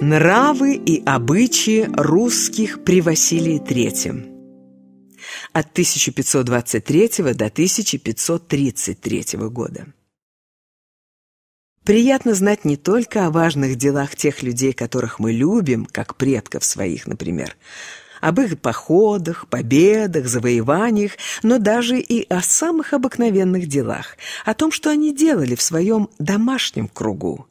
Нравы и обычаи русских при Василии III от 1523 до 1533 года. Приятно знать не только о важных делах тех людей, которых мы любим, как предков своих, например, об их походах, победах, завоеваниях, но даже и о самых обыкновенных делах, о том, что они делали в своем домашнем кругу,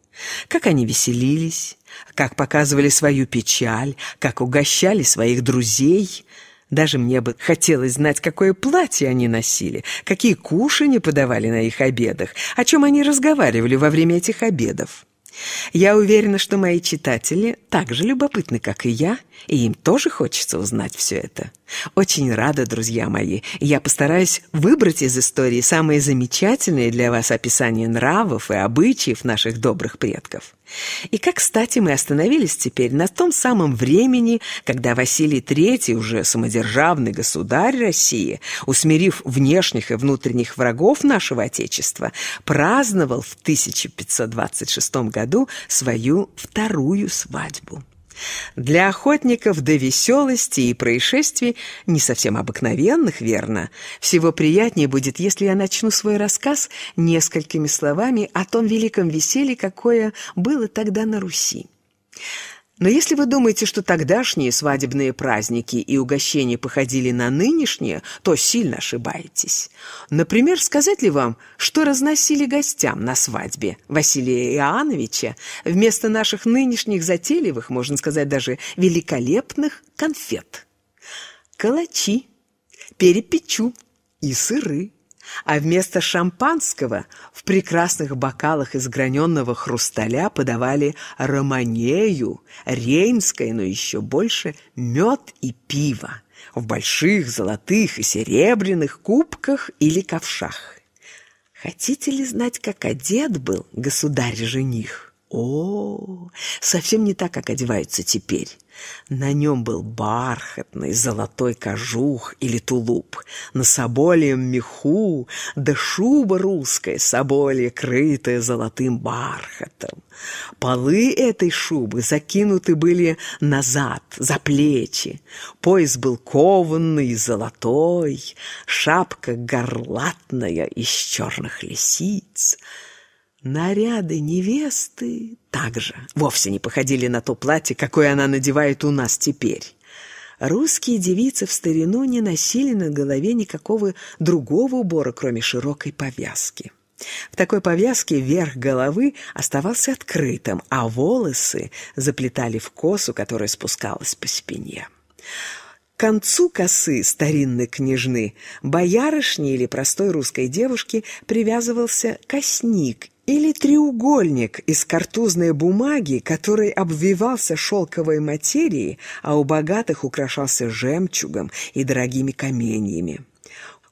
как они веселились, как показывали свою печаль, как угощали своих друзей. Даже мне бы хотелось знать, какое платье они носили, какие кушани подавали на их обедах, о чем они разговаривали во время этих обедов. Я уверена, что мои читатели так же любопытны, как и я, и им тоже хочется узнать все это. Очень рада, друзья мои. Я постараюсь выбрать из истории самые замечательные для вас описания нравов и обычаев наших добрых предков. И как, кстати, мы остановились теперь на том самом времени, когда Василий III, уже самодержавный государь России, усмирив внешних и внутренних врагов нашего Отечества, праздновал в 1526 году свою вторую свадьбу. Для охотников до веселости и происшествий, не совсем обыкновенных, верно, всего приятнее будет, если я начну свой рассказ несколькими словами о том великом веселье, какое было тогда на Руси. Но если вы думаете, что тогдашние свадебные праздники и угощения походили на нынешние, то сильно ошибаетесь. Например, сказать ли вам, что разносили гостям на свадьбе Василия Иоанновича вместо наших нынешних затейливых, можно сказать, даже великолепных конфет? Калачи, перепечу и сыры а вместо шампанского в прекрасных бокалах из граненного хрусталя подавали романею, рейнское, но еще больше мед и пиво в больших золотых и серебряных кубках или ковшах. Хотите ли знать, как одет был государь-жених? О, совсем не так, как одеваются теперь. На нем был бархатный золотой кожух или тулуп, на соболем меху, да шуба русская, соболья, крытая золотым бархатом. Полы этой шубы закинуты были назад, за плечи. Пояс был кованный, золотой, шапка горлатная из черных лисиц — Наряды невесты также вовсе не походили на то платье, какое она надевает у нас теперь. Русские девицы в старину не носили на голове никакого другого убора, кроме широкой повязки. В такой повязке верх головы оставался открытым, а волосы заплетали в косу, которая спускалась по спине. К концу косы старинной княжны, боярышни или простой русской девушки привязывался косник или треугольник из картузной бумаги, который обвивался шелковой материей, а у богатых украшался жемчугом и дорогими каменьями.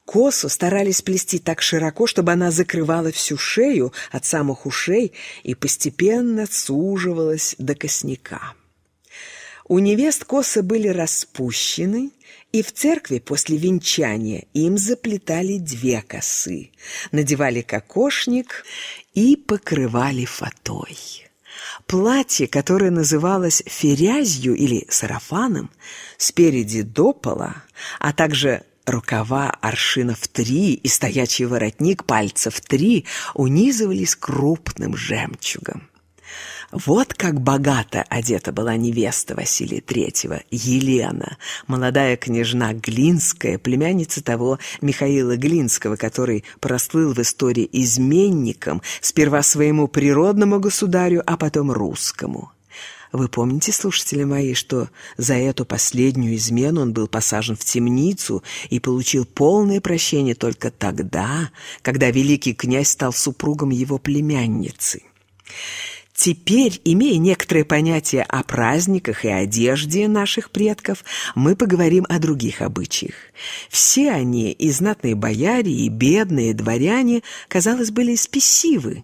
Косу старались плести так широко, чтобы она закрывала всю шею от самых ушей и постепенно суживалась до косняка. У невест косы были распущены, и в церкви после венчания им заплетали две косы, надевали кокошник и покрывали фатой. Платье, которое называлось ферязью или сарафаном, спереди до пола, а также рукава аршина в три и стоячий воротник пальцев три унизывались крупным жемчугом. Вот как богато одета была невеста Василия Третьего, Елена, молодая княжна Глинская, племянница того Михаила Глинского, который прослыл в истории изменником сперва своему природному государю, а потом русскому. Вы помните, слушатели мои, что за эту последнюю измену он был посажен в темницу и получил полное прощение только тогда, когда великий князь стал супругом его племянницы. Теперь, имея некоторое понятие о праздниках и одежде наших предков, мы поговорим о других обычаях. Все они, и знатные бояре, и бедные дворяне, казалось, были спесивы.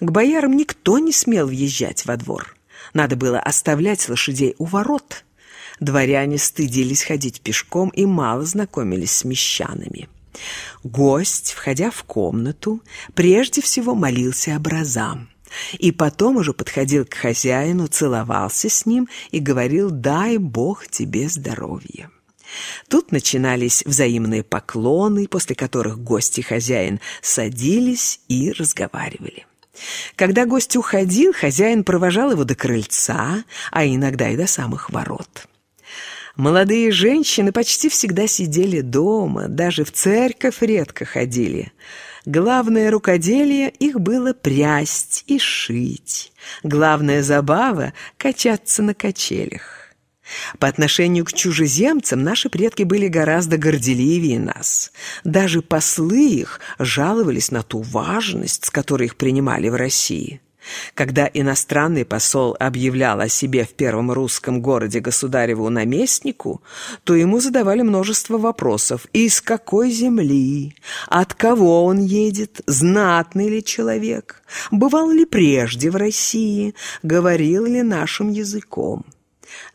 К боярам никто не смел въезжать во двор. Надо было оставлять лошадей у ворот. Дворяне стыдились ходить пешком и мало знакомились с мещанами. Гость, входя в комнату, прежде всего молился образам. И потом уже подходил к хозяину, целовался с ним и говорил «дай Бог тебе здоровья». Тут начинались взаимные поклоны, после которых гость и хозяин садились и разговаривали. Когда гость уходил, хозяин провожал его до крыльца, а иногда и до самых ворот. Молодые женщины почти всегда сидели дома, даже в церковь редко ходили. Главное рукоделие их было прясть и шить. Главная забава — качаться на качелях. По отношению к чужеземцам наши предки были гораздо горделивее нас. Даже послы их жаловались на ту важность, с которой их принимали в России. Когда иностранный посол объявлял о себе в первом русском городе государеву наместнику, то ему задавали множество вопросов. Из какой земли? От кого он едет? Знатный ли человек? Бывал ли прежде в России? Говорил ли нашим языком?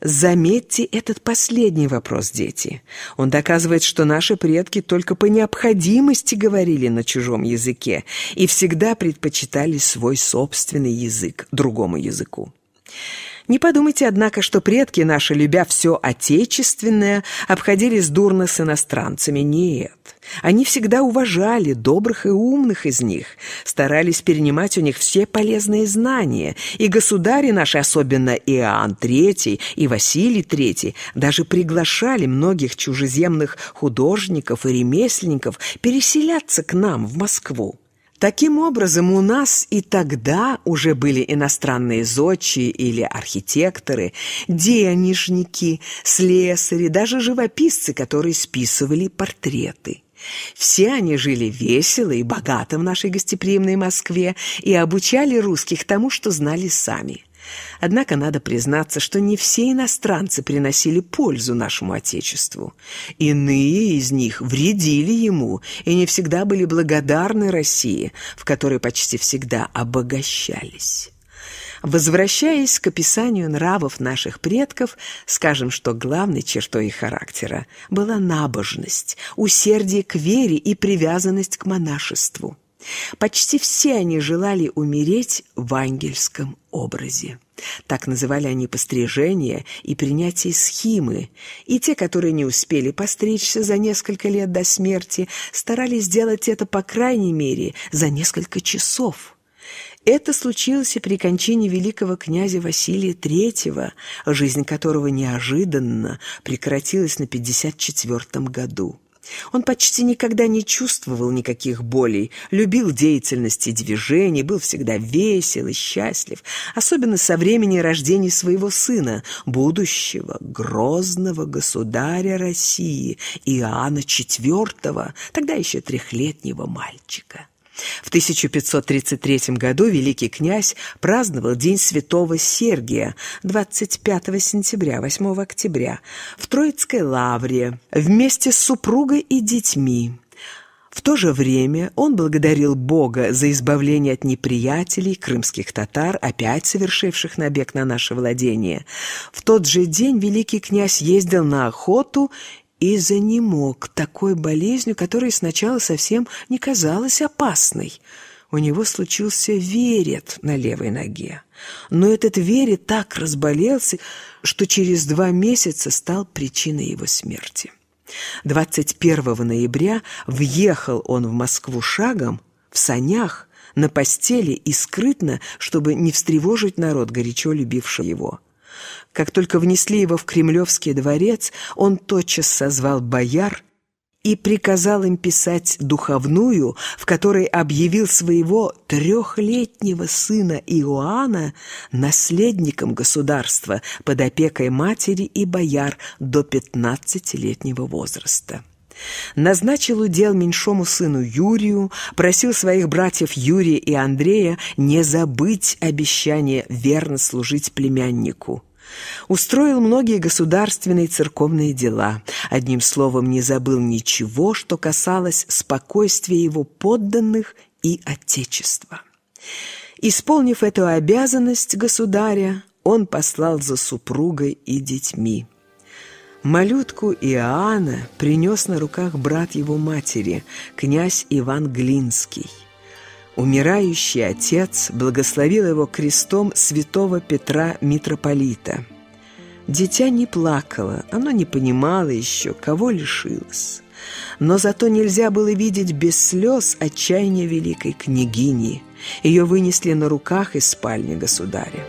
Заметьте этот последний вопрос, дети. Он доказывает, что наши предки только по необходимости говорили на чужом языке и всегда предпочитали свой собственный язык другому языку. Не подумайте, однако, что предки наши, любя все отечественное, обходились дурно с иностранцами. Нет. Они всегда уважали добрых и умных из них, старались перенимать у них все полезные знания, и государи наши, особенно Иоанн III и Василий III, даже приглашали многих чужеземных художников и ремесленников переселяться к нам в Москву. Таким образом, у нас и тогда уже были иностранные зодчие или архитекторы, денежники, слесари, даже живописцы, которые списывали портреты. Все они жили весело и богато в нашей гостеприимной Москве и обучали русских тому, что знали сами. Однако надо признаться, что не все иностранцы приносили пользу нашему Отечеству. Иные из них вредили ему и не всегда были благодарны России, в которой почти всегда обогащались. Возвращаясь к описанию нравов наших предков, скажем, что главной чертой их характера была набожность, усердие к вере и привязанность к монашеству. Почти все они желали умереть в ангельском образе. Так называли они пострижение и принятие схимы, и те, которые не успели постричься за несколько лет до смерти, старались сделать это, по крайней мере, за несколько часов. Это случилось и при кончине великого князя Василия III, жизнь которого неожиданно прекратилась на 54-м году. Он почти никогда не чувствовал никаких болей, любил деятельность и движение, был всегда весел и счастлив, особенно со времени рождения своего сына, будущего грозного государя России Иоанна IV, тогда еще трехлетнего мальчика. В 1533 году великий князь праздновал День святого Сергия 25 сентября, 8 октября в Троицкой лавре вместе с супругой и детьми. В то же время он благодарил Бога за избавление от неприятелей, крымских татар, опять совершивших набег на наше владение. В тот же день великий князь ездил на охоту и занемог такой болезнью, которая сначала совсем не казалась опасной. У него случился верет на левой ноге. Но этот верет так разболелся, что через два месяца стал причиной его смерти. 21 ноября въехал он в Москву шагом, в санях, на постели и скрытно, чтобы не встревожить народ, горячо любивший его. Как только внесли его в Кремлевский дворец, он тотчас созвал бояр и приказал им писать духовную, в которой объявил своего трехлетнего сына Иоанна наследником государства под опекой матери и бояр до пятнадцатилетнего возраста. Назначил удел меньшому сыну Юрию, просил своих братьев Юрия и Андрея не забыть обещание верно служить племяннику. Устроил многие государственные и церковные дела. Одним словом, не забыл ничего, что касалось спокойствия его подданных и Отечества. Исполнив эту обязанность государя, он послал за супругой и детьми. Малютку Иоанна принес на руках брат его матери, князь Иван Глинский. Умирающий отец благословил его крестом святого Петра Митрополита. Дитя не плакало, оно не понимало еще, кого лишилось. Но зато нельзя было видеть без слез отчаяния великой княгини. Ее вынесли на руках из спальни государя.